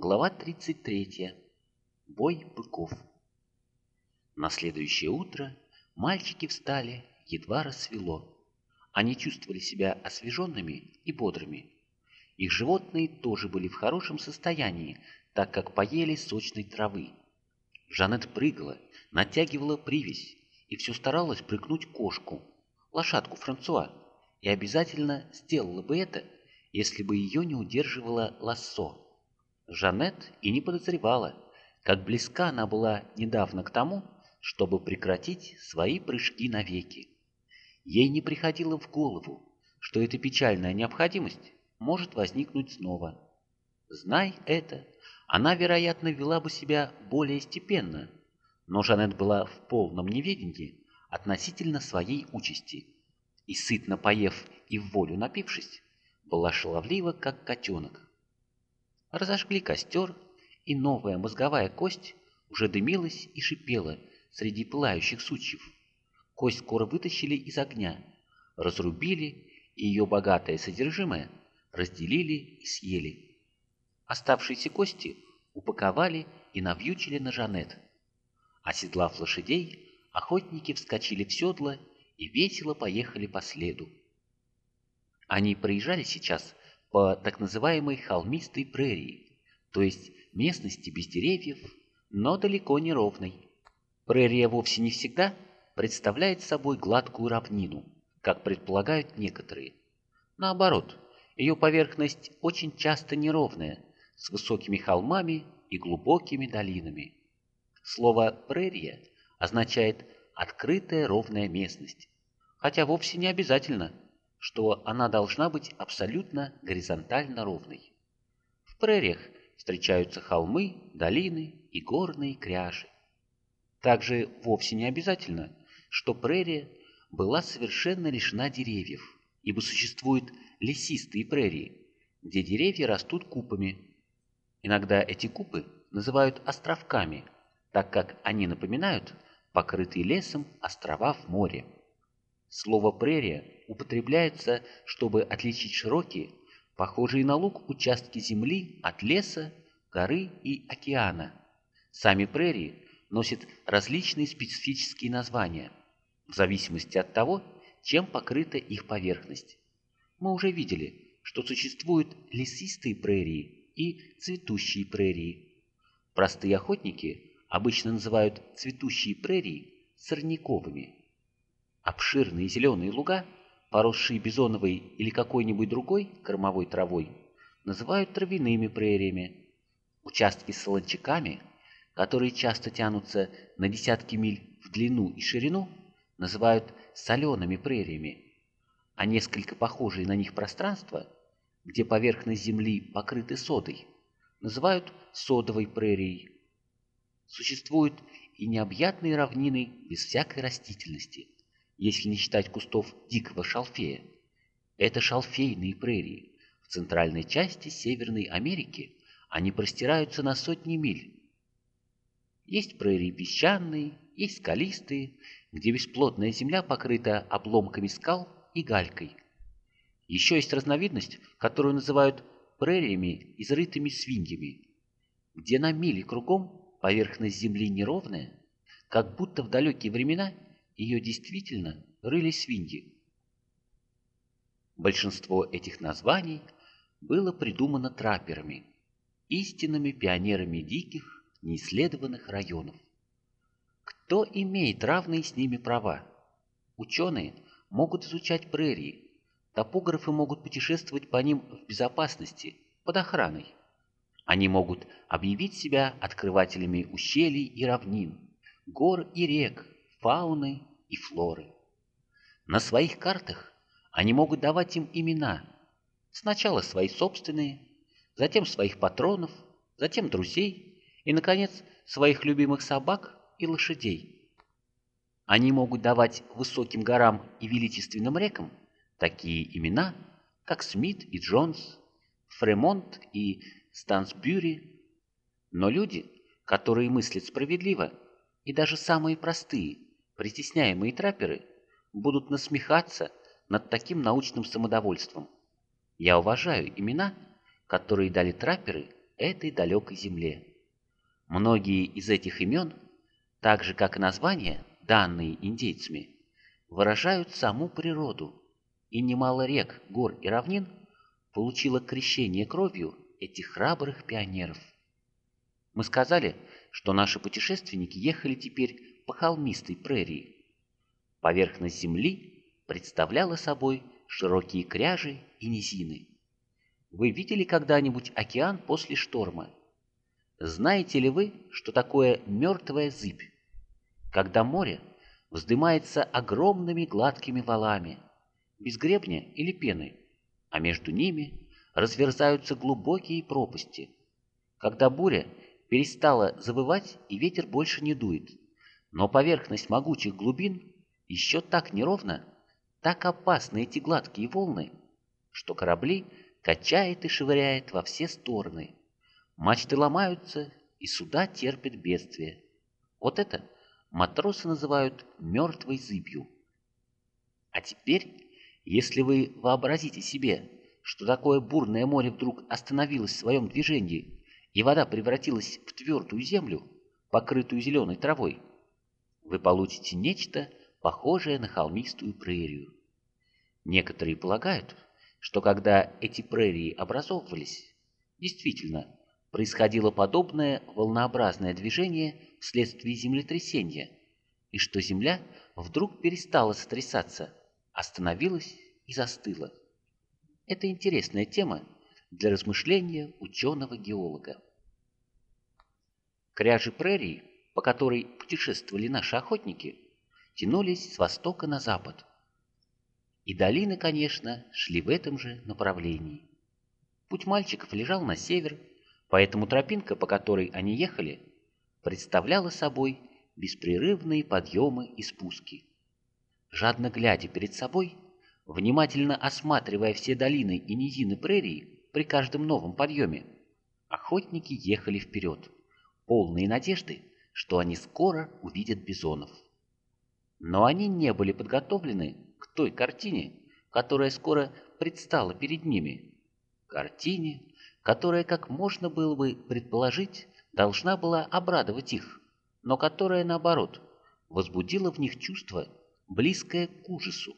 Глава 33. Бой быков. На следующее утро мальчики встали, едва рассвело. Они чувствовали себя освеженными и бодрыми. Их животные тоже были в хорошем состоянии, так как поели сочной травы. Жанет прыгала, натягивала привязь и все старалась прыгнуть кошку, лошадку Франсуа, и обязательно сделала бы это, если бы ее не удерживала лассо. Жанет и не подозревала, как близка она была недавно к тому, чтобы прекратить свои прыжки навеки. Ей не приходило в голову, что эта печальная необходимость может возникнуть снова. Знай это, она, вероятно, вела бы себя более степенно, но Жанет была в полном неведении относительно своей участи, и, сытно поев и в волю напившись, была шаловлива, как котенок. Разожгли костер, и новая мозговая кость уже дымилась и шипела среди пылающих сучьев. Кость скоро вытащили из огня, разрубили, и ее богатое содержимое разделили и съели. Оставшиеся кости упаковали и навьючили на Жанет. Оседлав лошадей, охотники вскочили в седло и весело поехали по следу. Они проезжали сейчас по так называемой холмистой прерии, то есть местности без деревьев, но далеко не ровной. Прерия вовсе не всегда представляет собой гладкую равнину, как предполагают некоторые. Наоборот, ее поверхность очень часто неровная, с высокими холмами и глубокими долинами. Слово «прерия» означает «открытая ровная местность», хотя вовсе не обязательно – что она должна быть абсолютно горизонтально ровной. В прериях встречаются холмы, долины и горные кряжи. Также вовсе не обязательно, что прерия была совершенно лишена деревьев, ибо существуют лесистые прерии, где деревья растут купами. Иногда эти купы называют островками, так как они напоминают покрытые лесом острова в море. Слово «прерия» употребляется, чтобы отличить широкие, похожие на луг участки земли от леса, горы и океана. Сами прерии носят различные специфические названия, в зависимости от того, чем покрыта их поверхность. Мы уже видели, что существуют лесистые прерии и цветущие прерии. Простые охотники обычно называют цветущие прерии сорняковыми. Обширные зеленые луга, поросшие бизоновой или какой-нибудь другой кормовой травой, называют травяными прериями. Участки с солончаками, которые часто тянутся на десятки миль в длину и ширину, называют солеными прериями, а несколько похожие на них пространства, где поверхность земли покрыты содой, называют содовой прерией. Существуют и необъятные равнины без всякой растительности – если не считать кустов дикого шалфея. Это шалфейные прерии. В центральной части Северной Америки они простираются на сотни миль. Есть прерии песчаные, есть скалистые, где бесплотная земля покрыта обломками скал и галькой. Еще есть разновидность, которую называют прериями, изрытыми свиньями, где на мили кругом поверхность земли неровная, как будто в далекие времена ее действительно рыли свиньи. Большинство этих названий было придумано трапперами, истинными пионерами диких, неисследованных районов. Кто имеет равные с ними права? Ученые могут изучать прерии, топографы могут путешествовать по ним в безопасности, под охраной. Они могут объявить себя открывателями ущелий и равнин, гор и рек, фауны и флоры. На своих картах они могут давать им имена. Сначала свои собственные, затем своих патронов, затем друзей и, наконец, своих любимых собак и лошадей. Они могут давать высоким горам и величественным рекам такие имена, как Смит и Джонс, Фремонт и Стансбюри. Но люди, которые мыслят справедливо, и даже самые простые, Притесняемые трапперы будут насмехаться над таким научным самодовольством. Я уважаю имена, которые дали трапперы этой далекой земле. Многие из этих имен, так же как и названия, данные индейцами, выражают саму природу, и немало рек, гор и равнин получило крещение кровью этих храбрых пионеров. Мы сказали, что наши путешественники ехали теперь по холмистой прерии. Поверхность земли представляла собой широкие кряжи и низины. Вы видели когда-нибудь океан после шторма? Знаете ли вы, что такое мертвая зыбь? Когда море вздымается огромными гладкими валами, без гребня или пены, а между ними разверзаются глубокие пропасти. Когда буря перестала завывать и ветер больше не дует, но поверхность могучих глубин еще так неровна, так опасны эти гладкие волны, что корабли качает и швыряет во все стороны. Мачты ломаются, и суда терпят бедствие. Вот это матросы называют мертвой зыбью. А теперь, если вы вообразите себе, что такое бурное море вдруг остановилось в своем движении, и вода превратилась в твердую землю, покрытую зеленой травой, вы получите нечто, похожее на холмистую прерию. Некоторые полагают, что когда эти прерии образовывались, действительно происходило подобное волнообразное движение вследствие землетрясения, и что Земля вдруг перестала сотрясаться, остановилась и застыла. Это интересная тема для размышления ученого-геолога. Кряжи прерий, по которой путешествовали наши охотники, тянулись с востока на запад, и долины, конечно, шли в этом же направлении. Путь мальчиков лежал на север, поэтому тропинка, по которой они ехали, представляла собой беспрерывные подъемы и спуски. Жадно глядя перед собой, внимательно осматривая все долины и низины прерии при каждом новом подъеме, охотники ехали вперед, полные надежды, что они скоро увидят бизонов. Но они не были подготовлены к той картине, которая скоро предстала перед ними. Картине, которая, как можно было бы предположить, должна была обрадовать их, но которая, наоборот, возбудила в них чувство, близкое к ужасу.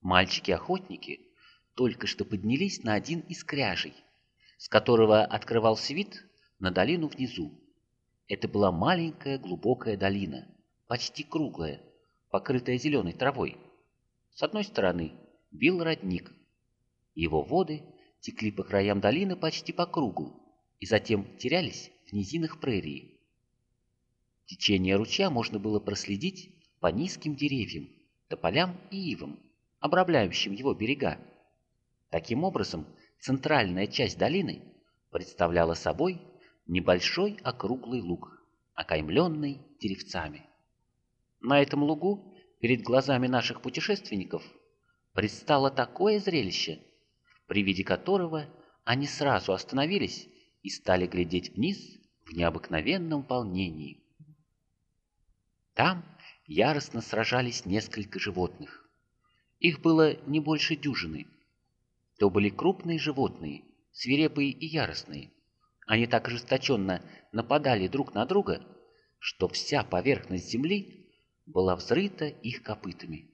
Мальчики-охотники только что поднялись на один из кряжей, с которого открывался вид на долину внизу. Это была маленькая глубокая долина, почти круглая, покрытая зеленой травой. С одной стороны бил родник. Его воды текли по краям долины почти по кругу и затем терялись в низинах прерии. Течение ручья можно было проследить по низким деревьям, тополям и ивам, обрамляющим его берега. Таким образом, центральная часть долины представляла собой небольшой округлый луг, окаймленный деревцами. На этом лугу перед глазами наших путешественников предстало такое зрелище, при виде которого они сразу остановились и стали глядеть вниз в необыкновенном волнении. Там яростно сражались несколько животных. Их было не больше дюжины. То были крупные животные, свирепые и яростные. Они так ожесточенно нападали друг на друга, что вся поверхность земли была взрыта их копытами.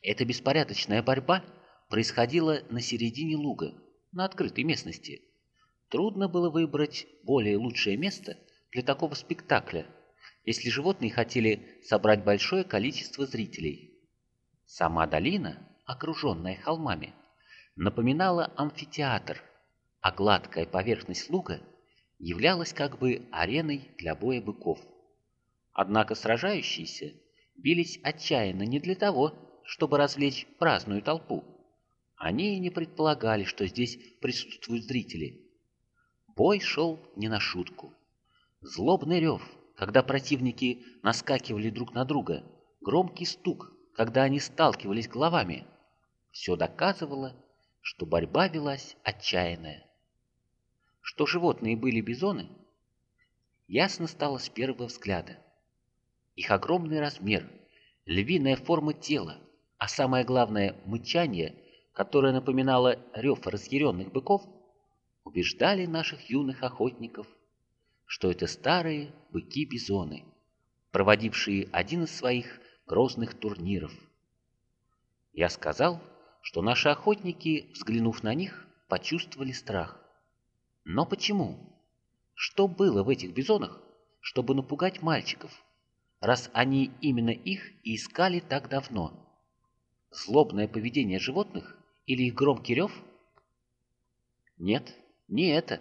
Эта беспорядочная борьба происходила на середине луга, на открытой местности. Трудно было выбрать более лучшее место для такого спектакля, если животные хотели собрать большое количество зрителей. Сама долина, окруженная холмами, напоминала амфитеатр, а гладкая поверхность луга являлась как бы ареной для боя быков. Однако сражающиеся бились отчаянно не для того, чтобы развлечь праздную толпу. Они не предполагали, что здесь присутствуют зрители. Бой шел не на шутку. Злобный рев, когда противники наскакивали друг на друга, громкий стук, когда они сталкивались головами, все доказывало, что борьба велась отчаянная. Что животные были бизоны, ясно стало с первого взгляда. Их огромный размер, львиная форма тела, а самое главное – мычание, которое напоминало рев разъяренных быков, убеждали наших юных охотников, что это старые быки-бизоны, проводившие один из своих грозных турниров. Я сказал, что наши охотники, взглянув на них, почувствовали страх. Но почему? Что было в этих бизонах, чтобы напугать мальчиков, раз они именно их и искали так давно? Злобное поведение животных или их громкий рев? Нет, не это.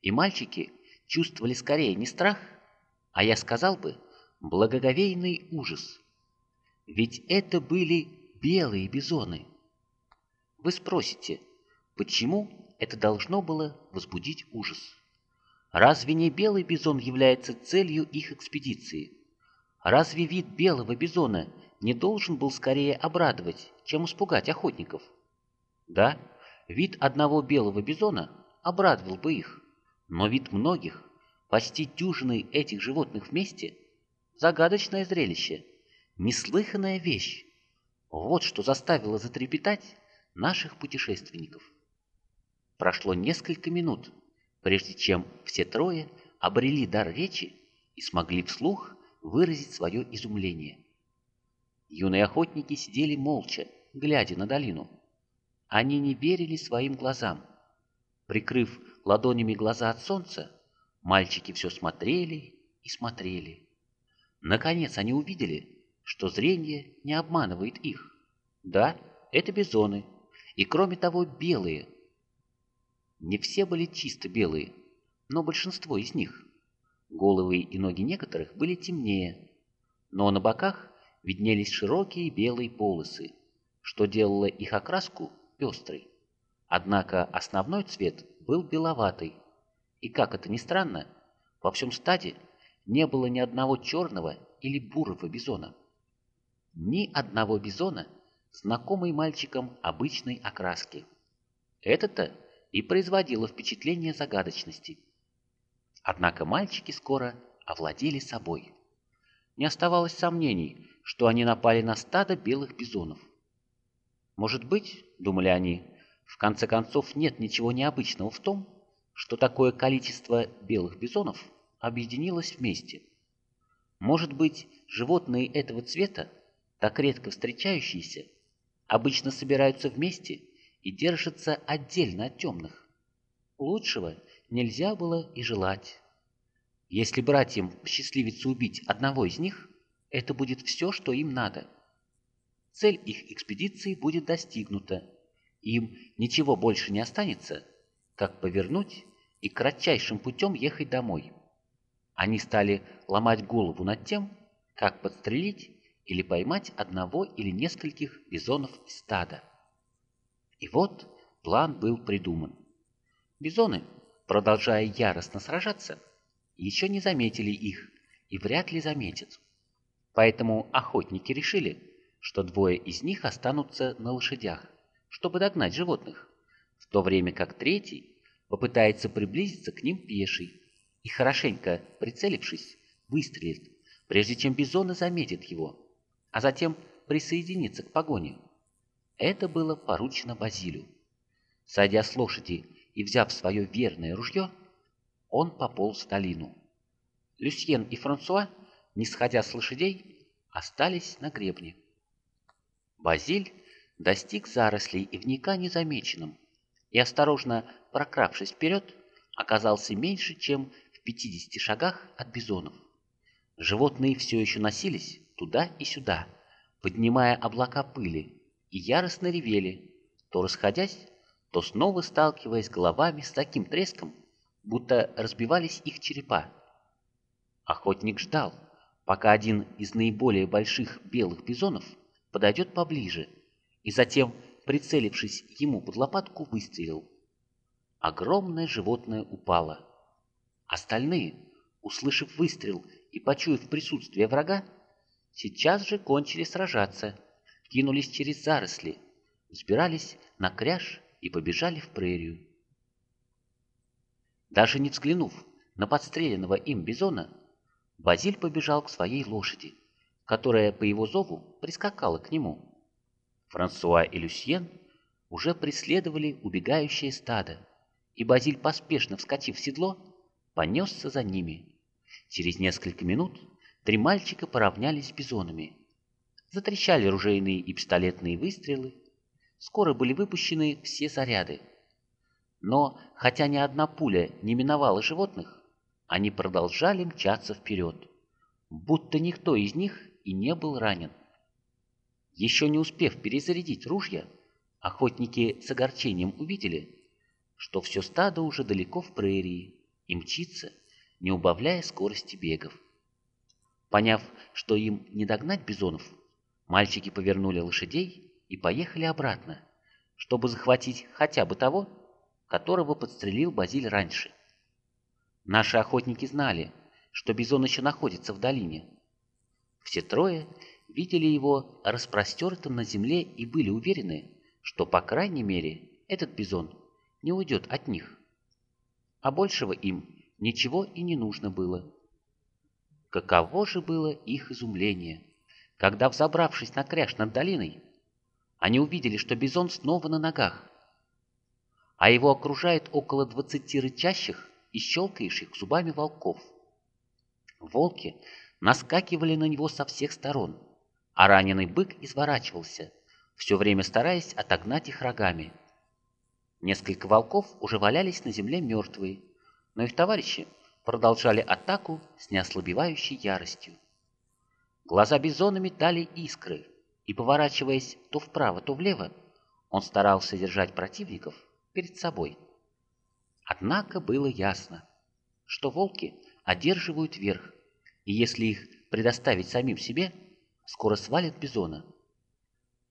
И мальчики чувствовали скорее не страх, а я сказал бы, благоговейный ужас. Ведь это были белые бизоны. Вы спросите, почему это должно было возбудить ужас? Разве не белый бизон является целью их экспедиции? Разве вид белого бизона не должен был скорее обрадовать, чем испугать охотников? Да, вид одного белого бизона обрадовал бы их, но вид многих, почти дюжины этих животных вместе – загадочное зрелище, неслыханная вещь. Вот что заставило затрепетать наших путешественников. Прошло несколько минут, прежде чем все трое обрели дар речи и смогли вслух выразить свое изумление. Юные охотники сидели молча, глядя на долину. Они не верили своим глазам. Прикрыв ладонями глаза от солнца, мальчики все смотрели и смотрели. Наконец они увидели, что зрение не обманывает их. Да, это бизоны, и кроме того белые. Не все были чисто белые, но большинство из них. Головы и ноги некоторых были темнее, но на боках виднелись широкие белые полосы, что делало их окраску пестрой. Однако основной цвет был беловатый, и, как это ни странно, во всем стаде не было ни одного черного или бурого бизона. Ни одного бизона, знакомой мальчикам обычной окраски. Это-то и производило впечатление загадочности. Однако мальчики скоро овладели собой. Не оставалось сомнений, что они напали на стадо белых бизонов. Может быть, думали они, в конце концов нет ничего необычного в том, что такое количество белых бизонов объединилось вместе. Может быть, животные этого цвета, так редко встречающиеся, обычно собираются вместе и держатся отдельно от темных. Лучшего нельзя было и желать. Если братьям посчастливится убить одного из них, это будет все, что им надо. Цель их экспедиции будет достигнута. Им ничего больше не останется, как повернуть и кратчайшим путем ехать домой. Они стали ломать голову над тем, как подстрелить или поймать одного или нескольких бизонов из стада. И вот план был придуман. Бизоны, продолжая яростно сражаться, еще не заметили их и вряд ли заметят. Поэтому охотники решили, что двое из них останутся на лошадях, чтобы догнать животных, в то время как третий попытается приблизиться к ним пеший и, хорошенько прицелившись, выстрелит, прежде чем бизоны заметят его, а затем присоединится к погоне. Это было поручено Базилю. Сойдя с лошади и взяв свое верное ружье, он пополз в долину. Люсьен и Франсуа, не сходя с лошадей, остались на гребне. Базиль достиг зарослей ивника незамеченным и, осторожно прокравшись вперед, оказался меньше, чем в 50 шагах от бизонов. Животные все еще носились туда и сюда, поднимая облака пыли, и яростно ревели, то расходясь, то снова сталкиваясь головами с таким треском, будто разбивались их черепа. Охотник ждал, пока один из наиболее больших белых бизонов подойдет поближе, и затем, прицелившись ему под лопатку, выстрелил. Огромное животное упало. Остальные, услышав выстрел и почуяв присутствие врага, сейчас же кончили сражаться, кинулись через заросли, взбирались на кряж и побежали в прерию. Даже не взглянув на подстреленного им бизона, Базиль побежал к своей лошади, которая по его зову прискакала к нему. Франсуа и Люсьен уже преследовали убегающее стадо, и Базиль, поспешно вскочив в седло, понесся за ними. Через несколько минут три мальчика поравнялись с бизонами. Затрещали ружейные и пистолетные выстрелы. Скоро были выпущены все заряды. Но, хотя ни одна пуля не миновала животных, они продолжали мчаться вперед, будто никто из них и не был ранен. Еще не успев перезарядить ружья, охотники с огорчением увидели, что все стадо уже далеко в прерии и мчится, не убавляя скорости бегов. Поняв, что им не догнать бизонов, мальчики повернули лошадей и поехали обратно, чтобы захватить хотя бы того, которого подстрелил Базиль раньше. Наши охотники знали, что бизон еще находится в долине. Все трое видели его распростертым на земле и были уверены, что, по крайней мере, этот бизон не уйдет от них. А большего им ничего и не нужно было. Каково же было их изумление, когда, взобравшись на кряж над долиной, они увидели, что бизон снова на ногах, а его окружает около двадцати рычащих и щелкающих зубами волков. Волки наскакивали на него со всех сторон, а раненый бык изворачивался, все время стараясь отогнать их рогами. Несколько волков уже валялись на земле мертвые, но их товарищи продолжали атаку с неослабевающей яростью. Глаза бизона метали искры, и, поворачиваясь то вправо, то влево, он старался держать противников перед собой. Однако было ясно, что волки одерживают верх, и если их предоставить самим себе, скоро свалят бизона.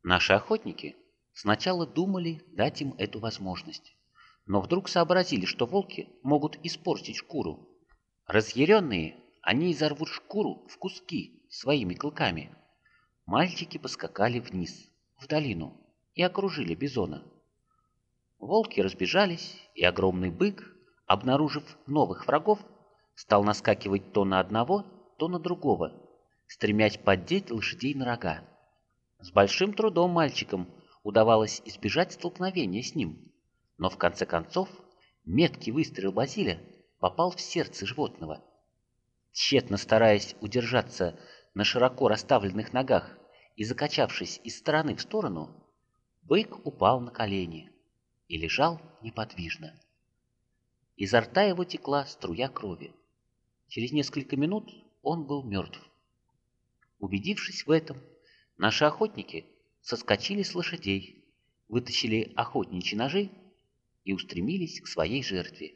Наши охотники сначала думали дать им эту возможность, но вдруг сообразили, что волки могут испортить шкуру. Разъяренные, они изорвут шкуру в куски своими клыками. Мальчики поскакали вниз, в долину, и окружили бизона. Волки разбежались, и огромный бык, обнаружив новых врагов, стал наскакивать то на одного, то на другого, стремясь поддеть лошадей на рога. С большим трудом мальчикам удавалось избежать столкновения с ним, но в конце концов меткий выстрел Базиля попал в сердце животного. Тщетно стараясь удержаться на широко расставленных ногах и закачавшись из стороны в сторону, бык упал на колени и лежал неподвижно. Изо рта его текла струя крови. Через несколько минут он был мертв. Убедившись в этом, наши охотники соскочили с лошадей, вытащили охотничьи ножи и устремились к своей жертве.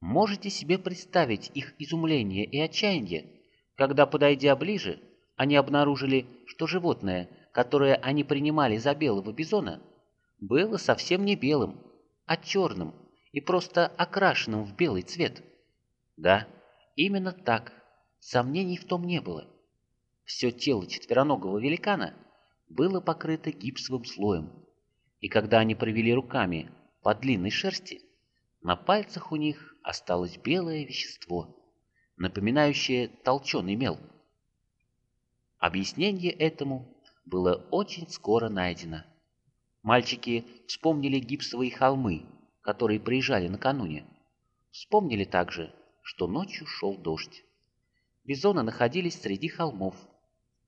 Можете себе представить их изумление и отчаяние, когда, подойдя ближе, они обнаружили, что животное, которое они принимали за белого бизона, было совсем не белым, а черным и просто окрашенным в белый цвет. Да, именно так, сомнений в том не было. Все тело четвероногого великана было покрыто гипсовым слоем, и когда они провели руками по длинной шерсти, на пальцах у них осталось белое вещество, напоминающее толченый мел. Объяснение этому было очень скоро найдено. Мальчики вспомнили гипсовые холмы, которые приезжали накануне. Вспомнили также, что ночью шел дождь. Бизоны находились среди холмов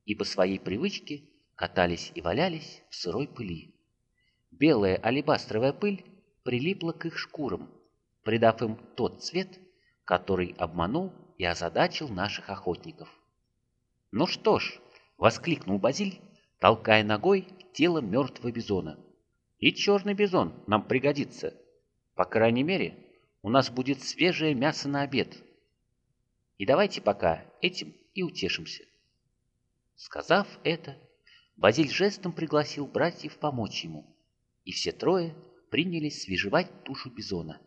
и по своей привычке катались и валялись в сырой пыли. Белая алебастровая пыль прилипла к их шкурам, придав им тот цвет, который обманул и озадачил наших охотников. «Ну что ж!» — воскликнул Базиль, толкая ногой тело мертвого бизона. И черный бизон нам пригодится. По крайней мере, у нас будет свежее мясо на обед. И давайте пока этим и утешимся. Сказав это, Базиль жестом пригласил братьев помочь ему, и все трое принялись свежевать тушу бизона.